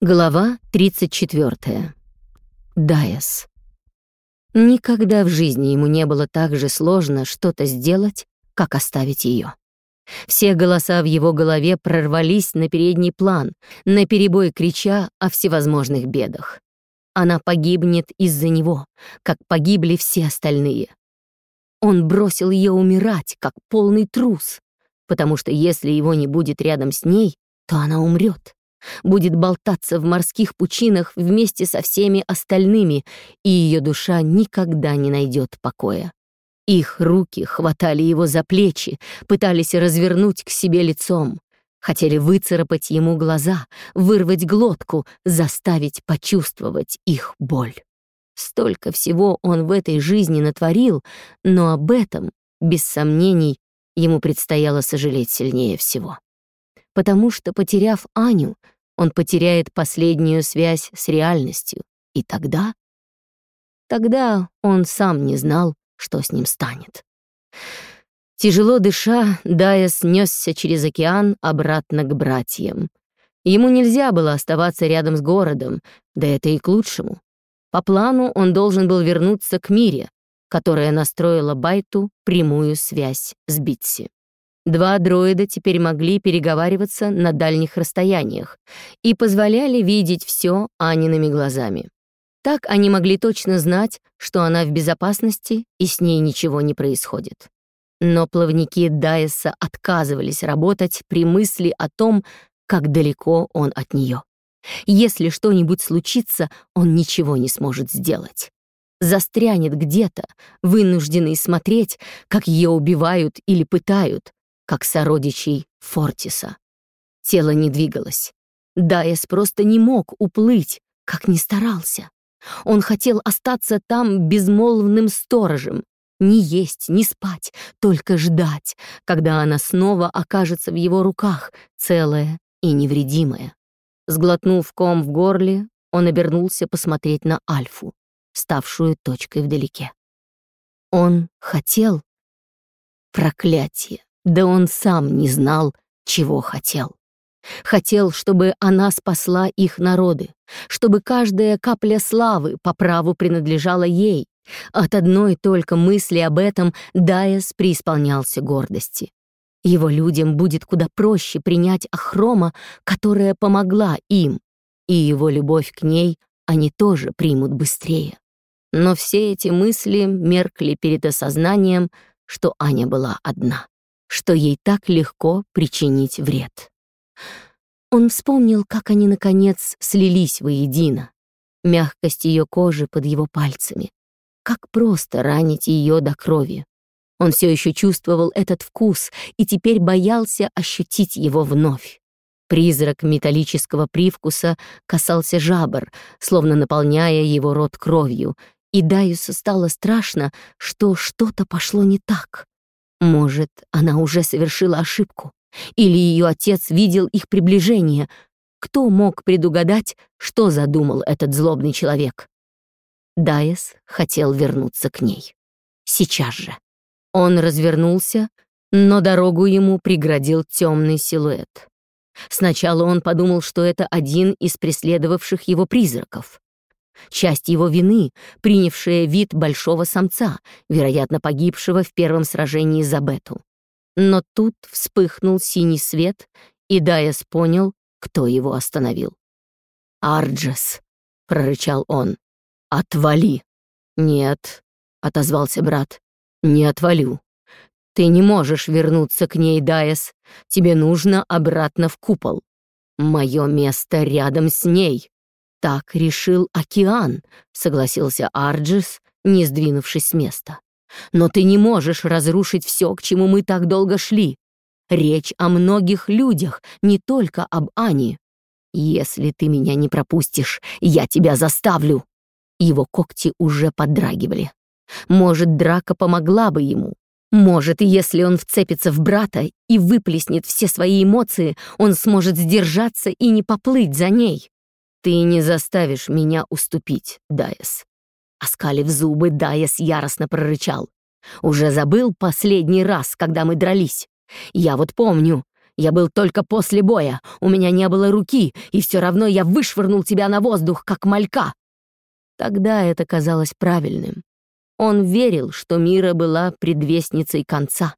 Глава 34. Дайас. Никогда в жизни ему не было так же сложно что-то сделать, как оставить ее. Все голоса в его голове прорвались на передний план, наперебой крича о всевозможных бедах. Она погибнет из-за него, как погибли все остальные. Он бросил ее умирать, как полный трус, потому что если его не будет рядом с ней, то она умрет будет болтаться в морских пучинах вместе со всеми остальными, и ее душа никогда не найдет покоя. Их руки хватали его за плечи, пытались развернуть к себе лицом, хотели выцарапать ему глаза, вырвать глотку, заставить почувствовать их боль. Столько всего он в этой жизни натворил, но об этом, без сомнений, ему предстояло сожалеть сильнее всего потому что, потеряв Аню, он потеряет последнюю связь с реальностью. И тогда... Тогда он сам не знал, что с ним станет. Тяжело дыша, Дая снесся через океан обратно к братьям. Ему нельзя было оставаться рядом с городом, да это и к лучшему. По плану он должен был вернуться к Мире, которая настроила Байту прямую связь с Битси. Два дроида теперь могли переговариваться на дальних расстояниях и позволяли видеть все Аниными глазами. Так они могли точно знать, что она в безопасности и с ней ничего не происходит. Но плавники Дайеса отказывались работать при мысли о том, как далеко он от нее. Если что-нибудь случится, он ничего не сможет сделать. Застрянет где-то, вынужденный смотреть, как ее убивают или пытают, как сородичей Фортиса. Тело не двигалось. Дайес просто не мог уплыть, как ни старался. Он хотел остаться там безмолвным сторожем, не есть, не спать, только ждать, когда она снова окажется в его руках, целая и невредимая. Сглотнув ком в горле, он обернулся посмотреть на Альфу, ставшую точкой вдалеке. Он хотел... Проклятие! Да он сам не знал, чего хотел. Хотел, чтобы она спасла их народы, чтобы каждая капля славы по праву принадлежала ей. От одной только мысли об этом Дайас преисполнялся гордости. Его людям будет куда проще принять Ахрома, которая помогла им, и его любовь к ней они тоже примут быстрее. Но все эти мысли меркли перед осознанием, что Аня была одна что ей так легко причинить вред. Он вспомнил, как они, наконец, слились воедино, мягкость ее кожи под его пальцами, как просто ранить ее до крови. Он все еще чувствовал этот вкус и теперь боялся ощутить его вновь. Призрак металлического привкуса касался жабр, словно наполняя его рот кровью, и Даюсу стало страшно, что что-то пошло не так. Может, она уже совершила ошибку? Или ее отец видел их приближение? Кто мог предугадать, что задумал этот злобный человек? Дайес хотел вернуться к ней. Сейчас же. Он развернулся, но дорогу ему преградил темный силуэт. Сначала он подумал, что это один из преследовавших его призраков часть его вины, принявшая вид большого самца, вероятно, погибшего в первом сражении за Бету. Но тут вспыхнул синий свет, и Дайас понял, кто его остановил. «Арджес», — прорычал он, — «отвали». «Нет», — отозвался брат, — «не отвалю. Ты не можешь вернуться к ней, Дайас. Тебе нужно обратно в купол. Мое место рядом с ней». «Так решил океан», — согласился Арджис, не сдвинувшись с места. «Но ты не можешь разрушить все, к чему мы так долго шли. Речь о многих людях, не только об Ане. Если ты меня не пропустишь, я тебя заставлю». Его когти уже подрагивали. Может, драка помогла бы ему. Может, если он вцепится в брата и выплеснет все свои эмоции, он сможет сдержаться и не поплыть за ней. «Ты не заставишь меня уступить, Дайес». Оскалив зубы, Дайес яростно прорычал. «Уже забыл последний раз, когда мы дрались? Я вот помню. Я был только после боя, у меня не было руки, и все равно я вышвырнул тебя на воздух, как малька». Тогда это казалось правильным. Он верил, что Мира была предвестницей конца.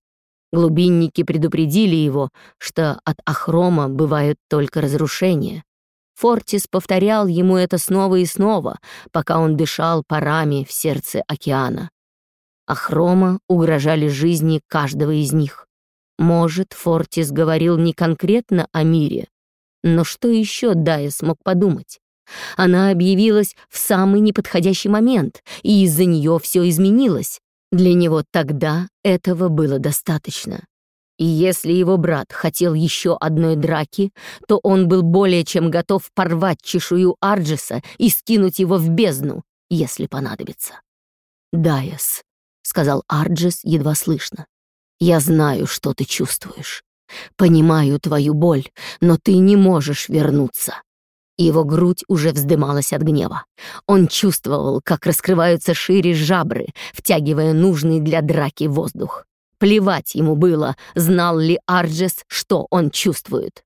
Глубинники предупредили его, что от Ахрома бывают только разрушения. Фортис повторял ему это снова и снова, пока он дышал парами в сердце океана. Ахрома угрожали жизни каждого из них. Может, Фортис говорил не конкретно о мире, но что еще Дая смог подумать? Она объявилась в самый неподходящий момент, и из-за нее все изменилось. Для него тогда этого было достаточно. И если его брат хотел еще одной драки, то он был более чем готов порвать чешую Арджиса и скинуть его в бездну, если понадобится. «Дайас», — сказал Арджис едва слышно, — «я знаю, что ты чувствуешь. Понимаю твою боль, но ты не можешь вернуться. Его грудь уже вздымалась от гнева. Он чувствовал, как раскрываются шире жабры, втягивая нужный для драки воздух. Плевать ему было, знал ли Арджес, что он чувствует.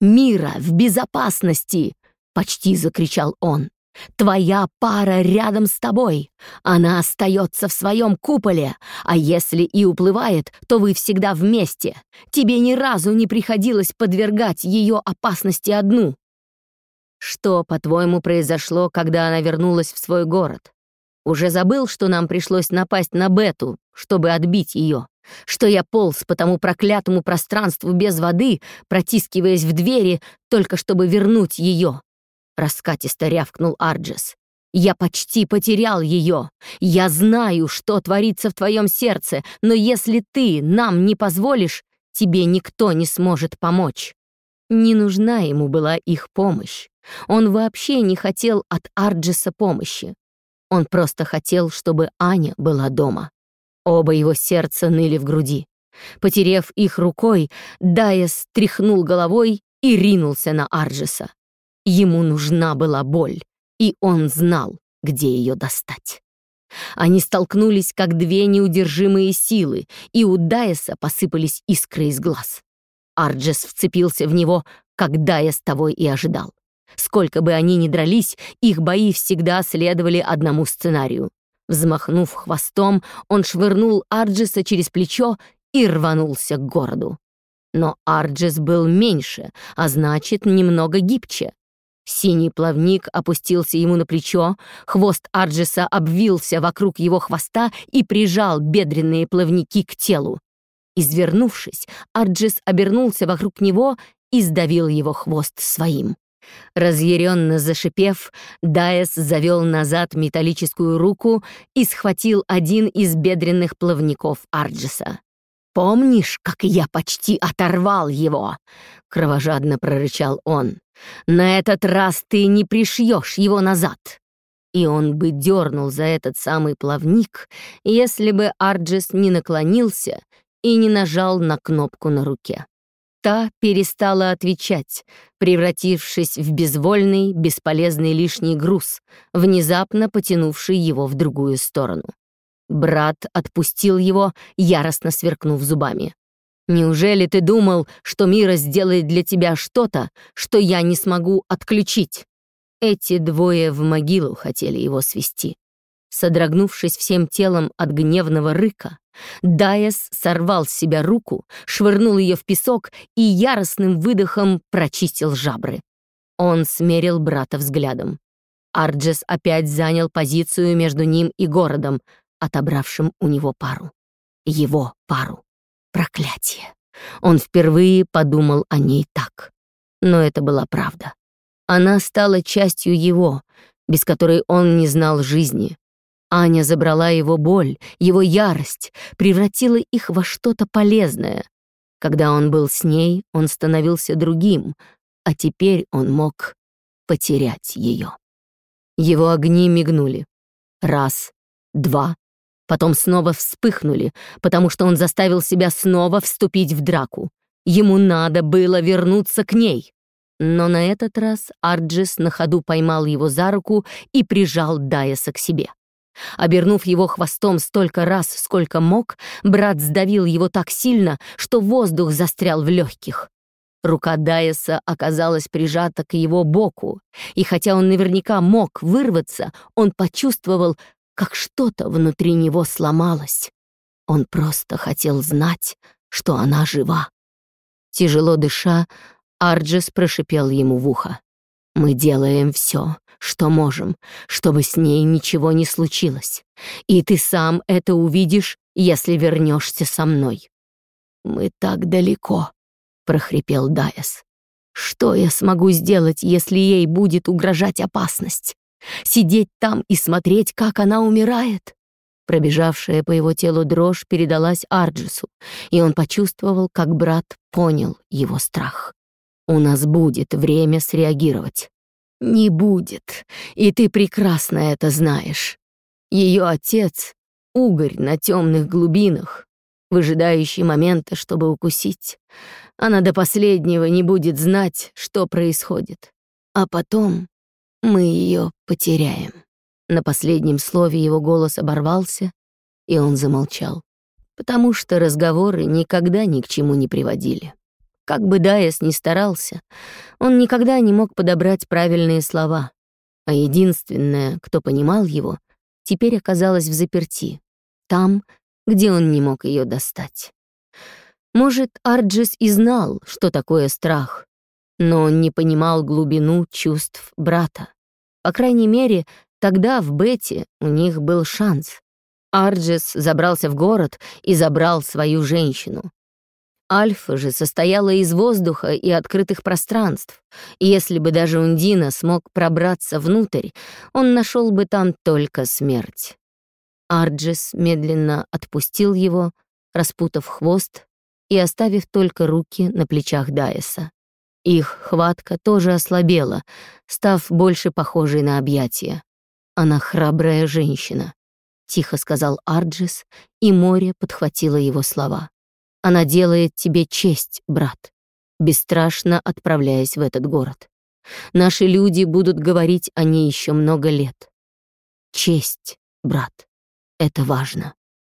«Мира в безопасности!» — почти закричал он. «Твоя пара рядом с тобой. Она остается в своем куполе, а если и уплывает, то вы всегда вместе. Тебе ни разу не приходилось подвергать ее опасности одну. Что, по-твоему, произошло, когда она вернулась в свой город? Уже забыл, что нам пришлось напасть на Бету, чтобы отбить ее? Что я полз по тому проклятому пространству без воды, протискиваясь в двери, только чтобы вернуть ее? Раскатисто рявкнул Арджес. Я почти потерял ее. Я знаю, что творится в твоем сердце, но если ты нам не позволишь, тебе никто не сможет помочь. Не нужна ему была их помощь. Он вообще не хотел от Арджиса помощи. Он просто хотел, чтобы Аня была дома. Оба его сердца ныли в груди. Потерев их рукой, Дайес тряхнул головой и ринулся на Арджиса. Ему нужна была боль, и он знал, где ее достать. Они столкнулись, как две неудержимые силы, и у Дайеса посыпались искры из глаз. Арджес вцепился в него, как Дайес того и ожидал. Сколько бы они ни дрались, их бои всегда следовали одному сценарию. Взмахнув хвостом, он швырнул Арджиса через плечо и рванулся к городу. Но Арджис был меньше, а значит, немного гибче. Синий плавник опустился ему на плечо, хвост Арджиса обвился вокруг его хвоста и прижал бедренные плавники к телу. Извернувшись, Арджис обернулся вокруг него и сдавил его хвост своим. Разъяренно зашипев, Дайес завел назад металлическую руку и схватил один из бедренных плавников Арджиса. «Помнишь, как я почти оторвал его?» — кровожадно прорычал он. «На этот раз ты не пришьешь его назад!» И он бы дернул за этот самый плавник, если бы Арджис не наклонился и не нажал на кнопку на руке. Та перестала отвечать, превратившись в безвольный, бесполезный лишний груз, внезапно потянувший его в другую сторону. Брат отпустил его, яростно сверкнув зубами. «Неужели ты думал, что Мира сделает для тебя что-то, что я не смогу отключить?» Эти двое в могилу хотели его свести. Содрогнувшись всем телом от гневного рыка, Дайес сорвал с себя руку, швырнул ее в песок и яростным выдохом прочистил жабры. Он смерил брата взглядом. Арджес опять занял позицию между ним и городом, отобравшим у него пару. Его пару. Проклятие. Он впервые подумал о ней так. Но это была правда. Она стала частью его, без которой он не знал жизни, Аня забрала его боль, его ярость, превратила их во что-то полезное. Когда он был с ней, он становился другим, а теперь он мог потерять ее. Его огни мигнули. Раз, два, потом снова вспыхнули, потому что он заставил себя снова вступить в драку. Ему надо было вернуться к ней. Но на этот раз Арджис на ходу поймал его за руку и прижал Дайеса к себе. Обернув его хвостом столько раз, сколько мог, брат сдавил его так сильно, что воздух застрял в легких. Рука Дайеса оказалась прижата к его боку, и хотя он наверняка мог вырваться, он почувствовал, как что-то внутри него сломалось. Он просто хотел знать, что она жива. Тяжело дыша, Арджес прошипел ему в ухо. «Мы делаем все, что можем, чтобы с ней ничего не случилось. И ты сам это увидишь, если вернешься со мной». «Мы так далеко», — прохрипел Дайас. «Что я смогу сделать, если ей будет угрожать опасность? Сидеть там и смотреть, как она умирает?» Пробежавшая по его телу дрожь передалась Арджису, и он почувствовал, как брат понял его страх. «У нас будет время среагировать». «Не будет, и ты прекрасно это знаешь. Ее отец — угорь на темных глубинах, выжидающий момента, чтобы укусить. Она до последнего не будет знать, что происходит. А потом мы ее потеряем. На последнем слове его голос оборвался, и он замолчал, потому что разговоры никогда ни к чему не приводили. Как бы Дайес ни старался, он никогда не мог подобрать правильные слова, а единственное, кто понимал его, теперь оказалась в заперти, там, где он не мог ее достать. Может, Арджис и знал, что такое страх, но он не понимал глубину чувств брата. По крайней мере, тогда в Бете у них был шанс. Арджис забрался в город и забрал свою женщину. Альфа же состояла из воздуха и открытых пространств, и если бы даже Ундина смог пробраться внутрь, он нашел бы там только смерть. Арджис медленно отпустил его, распутав хвост и оставив только руки на плечах Дайеса. Их хватка тоже ослабела, став больше похожей на объятия. «Она храбрая женщина», — тихо сказал Арджис, и море подхватило его слова. «Она делает тебе честь, брат, бесстрашно отправляясь в этот город. Наши люди будут говорить о ней еще много лет. Честь, брат, это важно.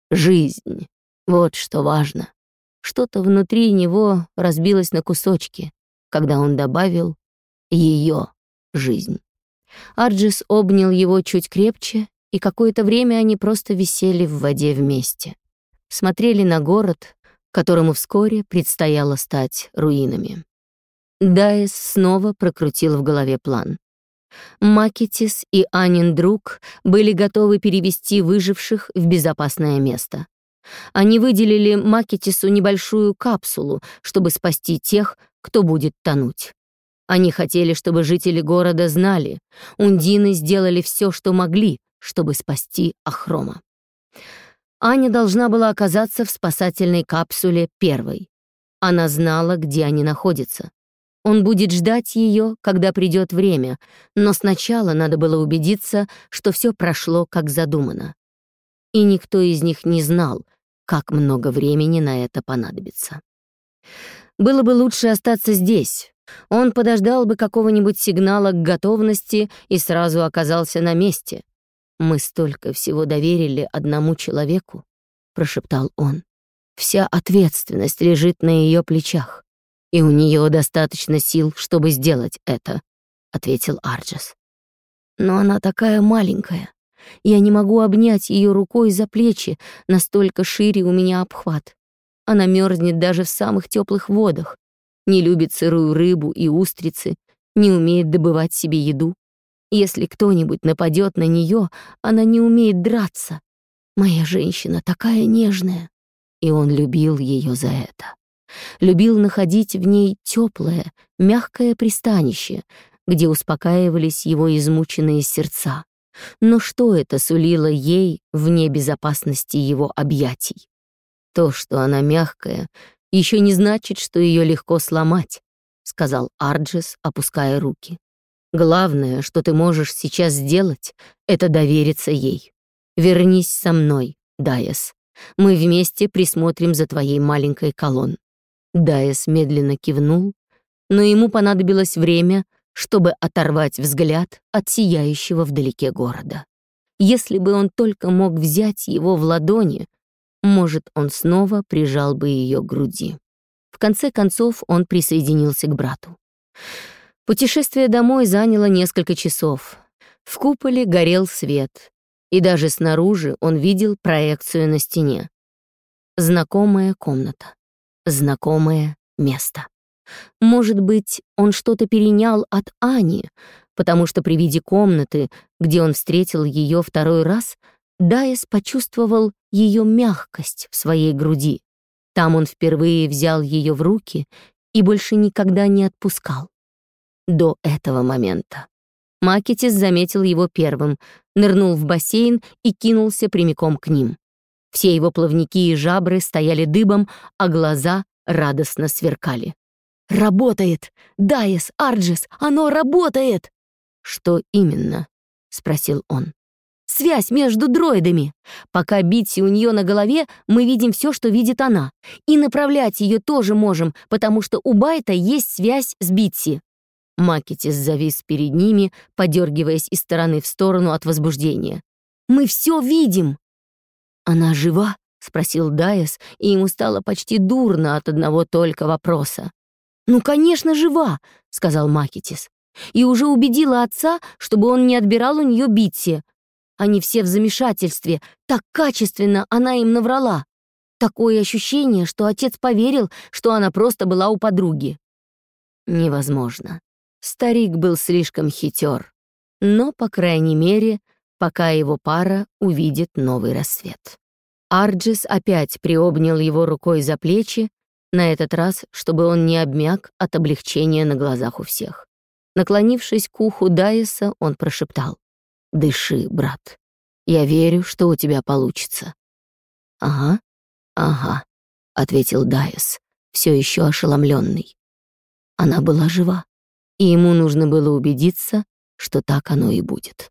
Жизнь, вот что важно. Что-то внутри него разбилось на кусочки, когда он добавил ее жизнь. Арджис обнял его чуть крепче, и какое-то время они просто висели в воде вместе. Смотрели на город, которому вскоре предстояло стать руинами. Дайс снова прокрутил в голове план. Макетис и Анин друг были готовы перевести выживших в безопасное место. Они выделили Макетису небольшую капсулу, чтобы спасти тех, кто будет тонуть. Они хотели, чтобы жители города знали, ундины сделали все, что могли, чтобы спасти Ахрома. Аня должна была оказаться в спасательной капсуле первой. Она знала, где они находятся. Он будет ждать ее, когда придет время, но сначала надо было убедиться, что все прошло как задумано. И никто из них не знал, как много времени на это понадобится. Было бы лучше остаться здесь. Он подождал бы какого-нибудь сигнала к готовности и сразу оказался на месте. «Мы столько всего доверили одному человеку», — прошептал он. «Вся ответственность лежит на ее плечах, и у нее достаточно сил, чтобы сделать это», — ответил Арджес. «Но она такая маленькая. Я не могу обнять ее рукой за плечи, настолько шире у меня обхват. Она мерзнет даже в самых теплых водах, не любит сырую рыбу и устрицы, не умеет добывать себе еду. Если кто-нибудь нападет на нее, она не умеет драться. Моя женщина такая нежная. И он любил ее за это. Любил находить в ней теплое, мягкое пристанище, где успокаивались его измученные сердца. Но что это сулило ей вне безопасности его объятий? То, что она мягкая, еще не значит, что ее легко сломать, сказал Арджис, опуская руки. Главное, что ты можешь сейчас сделать, это довериться ей. Вернись со мной, Дайес. Мы вместе присмотрим за твоей маленькой колонн. Дайес медленно кивнул, но ему понадобилось время, чтобы оторвать взгляд от сияющего вдалеке города. Если бы он только мог взять его в ладони, может, он снова прижал бы ее к груди. В конце концов он присоединился к брату. Путешествие домой заняло несколько часов. В куполе горел свет, и даже снаружи он видел проекцию на стене. Знакомая комната, знакомое место. Может быть, он что-то перенял от Ани, потому что при виде комнаты, где он встретил ее второй раз, Дайес почувствовал ее мягкость в своей груди. Там он впервые взял ее в руки и больше никогда не отпускал до этого момента. Макетис заметил его первым, нырнул в бассейн и кинулся прямиком к ним. Все его плавники и жабры стояли дыбом, а глаза радостно сверкали. «Работает! Дайес, Арджис, оно работает!» «Что именно?» — спросил он. «Связь между дроидами. Пока Битси у нее на голове, мы видим все, что видит она. И направлять ее тоже можем, потому что у Байта есть связь с Битси. Макетис завис перед ними, подергиваясь из стороны в сторону от возбуждения. «Мы все видим!» «Она жива?» — спросил Дайес, и ему стало почти дурно от одного только вопроса. «Ну, конечно, жива!» — сказал Макетис. «И уже убедила отца, чтобы он не отбирал у нее Битси. Они все в замешательстве, так качественно она им наврала. Такое ощущение, что отец поверил, что она просто была у подруги». «Невозможно», Старик был слишком хитер, но, по крайней мере, пока его пара увидит новый рассвет. Арджис опять приобнял его рукой за плечи, на этот раз, чтобы он не обмяк от облегчения на глазах у всех. Наклонившись к уху Дайеса, он прошептал. «Дыши, брат. Я верю, что у тебя получится». «Ага, ага», — ответил Дайес, все еще ошеломленный. Она была жива и ему нужно было убедиться, что так оно и будет.